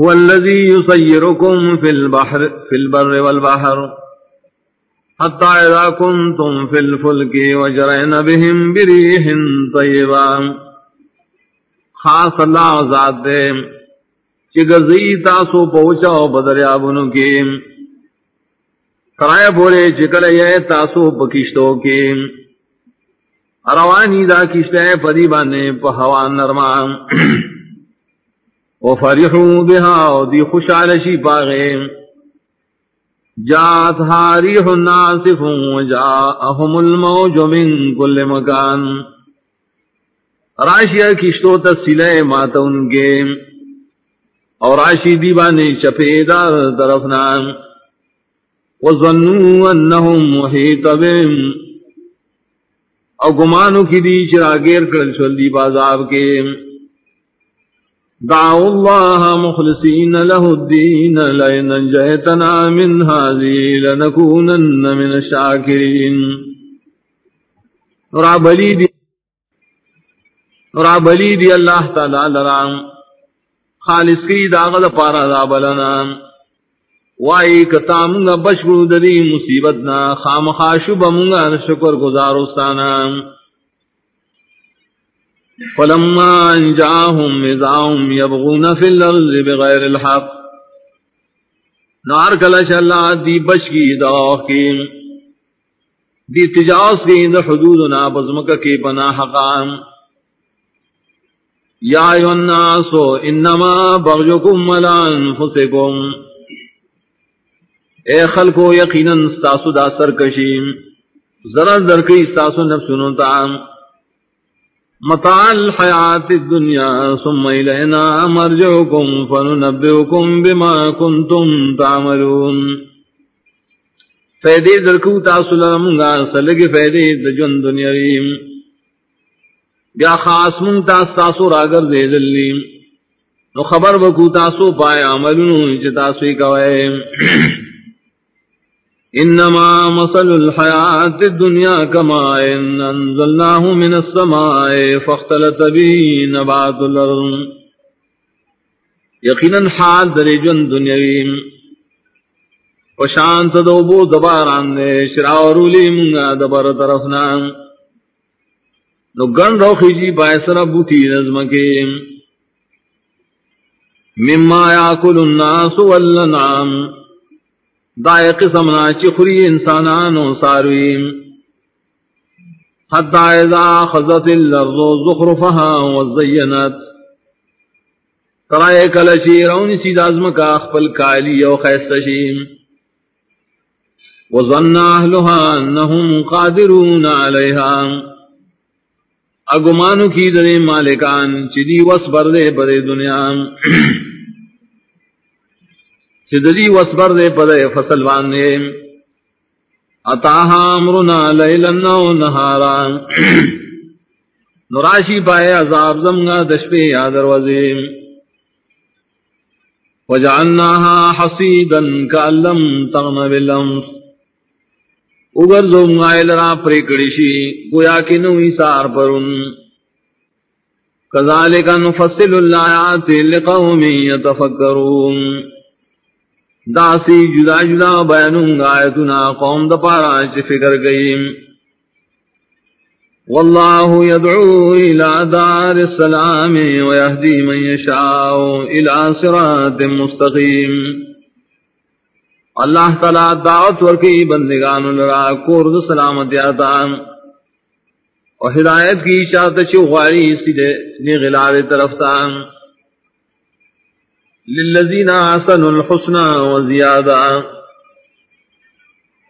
هو الذي يسيركم في البحر في البر والبحر. حتى إذا كنتم في الفلك وجرين بهم بريح طيبا. خاص اللہ ذات دے چگزی تاسو پہنچاؤ بدریابنو کی. کرائے بولے چکل یہ تاسو پکشتو کی. روانی دا کشتے پدی بانے پہوا نرمان وفرحوا بها ودي خوشحال شي باغي. جاءت هاريح ناصف وجاءهم الموج من كل مكان. راشیا کشتو تسلے ماتا ان کے. اور راشی دیوانے چپے دار طرف نام وظنوا انہم محیط بهم. او گمانو کی دی چراغیر کرل چل دی بازاب کے. دعوا الله مخلصين له الدين، لئن انجيتنا من هذه لنكونن من الشاكرين. رابلی دی رابلی دی اللہ تعالی لرام خالص کی داغل پارا رابلنا وائی کتا منگا بشکرو دی مصیبتنا. خام خاشو بمنگا شکر گزارستانا فلما انجاهم اذاهم يبغون في الارض بغير الحق، نار کلش اللہ دی بچ کی دعا کی، دی تجاوز کی دا حدودنا بزمک کی پنا حقام۔ یا ایو الناسو انما بغجکم ملا انفسکم۔ اے خلقو، یقینا ستاسو دا سرکشیم ذرا درکی ستاسو نفسنو تعام متاع الحیات الدنیا ثم الینا مرجعکم فننبئکم بما کنتم تعملون۔ فیدی درکو تاسول منگا سلگ فیدی دجن دنیاویم بیا خاص من تاس تاسو راگر دے دلیم نو خبر بکو تاسو پائے عملون چتاسوی کوئے۔ انما مثل الحياة الدنيا كما ان انزلناه من السماء فاختلط به نبات الارض یقینا حال درجن دنیاوی وشانت دوبو دباران دے شراورولی منگا دبر طرفنا. نو گن روخی جی بائسر بوتی نظمکی مما یاکل الناس والنعام دائے قسم نا چخری انسانان و سارویم حتی اذا خزت الارض زخرفها وزینت۔ ترائے کلشی رونی سید ازم کا اخپل کالی و خیستشیم وظن اہلها انہم قادرون علیہا۔ اگمانو کی در مالکان چلی وس بردے بدے دنیا۔ چدری وسبر دے پدے فصل باندے۔ اتاہا امرنا لیلن و نہارا۔ نراشی پائے عذاب زمگا دشپے یا دروازے وجعلناها حصیدا کاللم تغن باللمس اگر زمگائل را پریکڑشی گویا کی نوی سار پرن کذالک نفصل اللہ آیات لقوم یتفکرون۔ داسی جدا جدا بیانوں گا آیتنا قوم دا پارا چی فکر گئیم واللہ یدعو الى دار السلام ویہدی من یشاؤ الى صراط مستقیم۔ اللہ تعالی دعوت ورکی بندگان لرا کورد سلامت آتا اور ہدایت کی شاعت چوغاری سیدھے نغلال طرف تان۔ للذین آسنوا الحسنى وزیادہ۔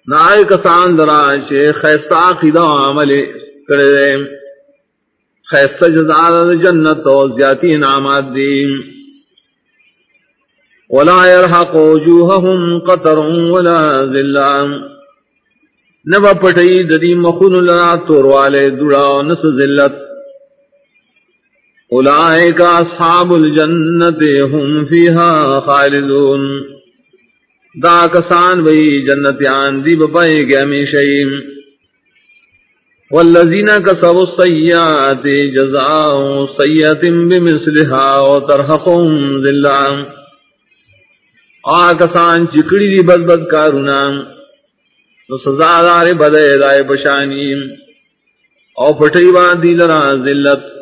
نائے کسان دراج خیسا عقیدہ عمل کرے خیسا جزار جنت و زیادی انعامات دیم ولا يرحق وجوههم قطر ولا ذلام نبا پٹئی ددی مخون لا تور والے دڑا نس ذلت۔ اولئک اصحاب الجنت هم فیها خالدون۔ دا کسان وی جنتیان دی بپائی گیا ہمیشہیم۔ والذین کسبوا السیئات جزاء سیئۃ بمثلها وترهقهم ذلہ آکسان چکڑی دی بد بد کارونا۔ نو سزا دار بدے دائے بشانی او پٹی دی لرا ذلت۔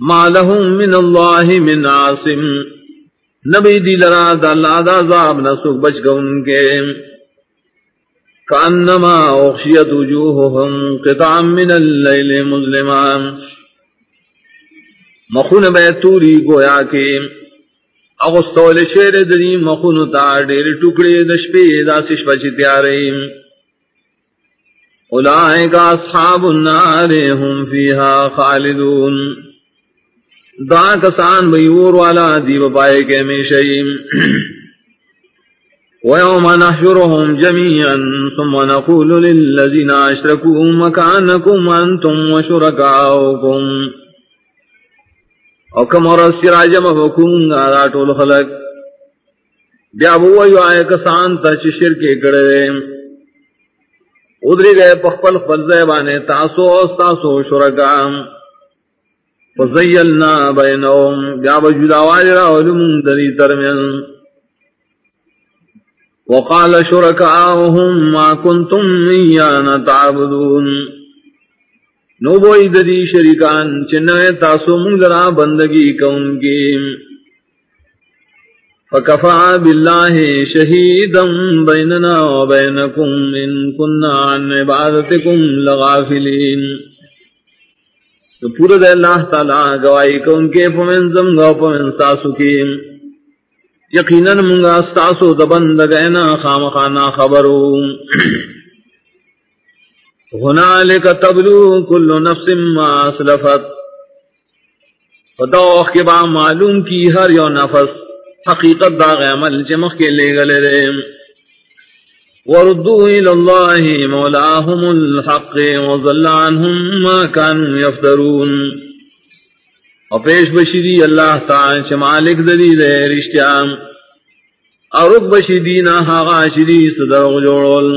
ما لهم من اللہ من عاصم. نبی دی لرا دا اللہ دا عذاب نسوک بچ گون کے. کانما اخشیت وجوہهم قطعا من اللیل مظلمان مخون بیتوری گویا کے. اغسطول شیر دری مخونو تا دیر ٹکڑے دشپے دا سشپا چی تیارے. اولائے کا اصحاب النار ہم فیہا خالدون. دا کسان بیور والا دیو پائے کے میشیم ويوم نحشرهم جميعا ثم نقول للذين أشركوا مكانكم أنتم وشركاؤكم۔ او کم اور سراج مفکون گا ٹول خلق۔ بیا بو ایو آئے کسان تا چی شرکے کڑے ادری گئے پخپل خپل بانے تاسو او تاسو شرکام فزیلنا بینهم بیا بجودا واجرا علم دری ترمین وقال شرکاؤهم ما کنتم ایانا تعبدون نو بوئی ددی شریکان چنائے تاسو منگرا بندگی کون کی فکفا باللہ شہیدم بیننا و بینکم ان کننا عن عبادتکم لغافلین تو پورا دے اللہ تعالیٰ گوائی کون کے پمن زم زمگا پمن ساسو کی۔ یقیناً منگا ستاسو دبندگینا خام خانا خبرو۔ هنالك تبلو كل نفس ما اسلفت۔ فتوخ کے با معلوم کی ہر یو نفس۔ حقیقت دا عمل چمخ کے لے گلے رے وردوا الى الله مولاهم الحق وظل عنهم ما كانوا يفترون. اور پیش بشری اللہ تعالی چھ مالک دلی دے رشتیام اور رب بشری دینا ہاغا شری صدر جوڑول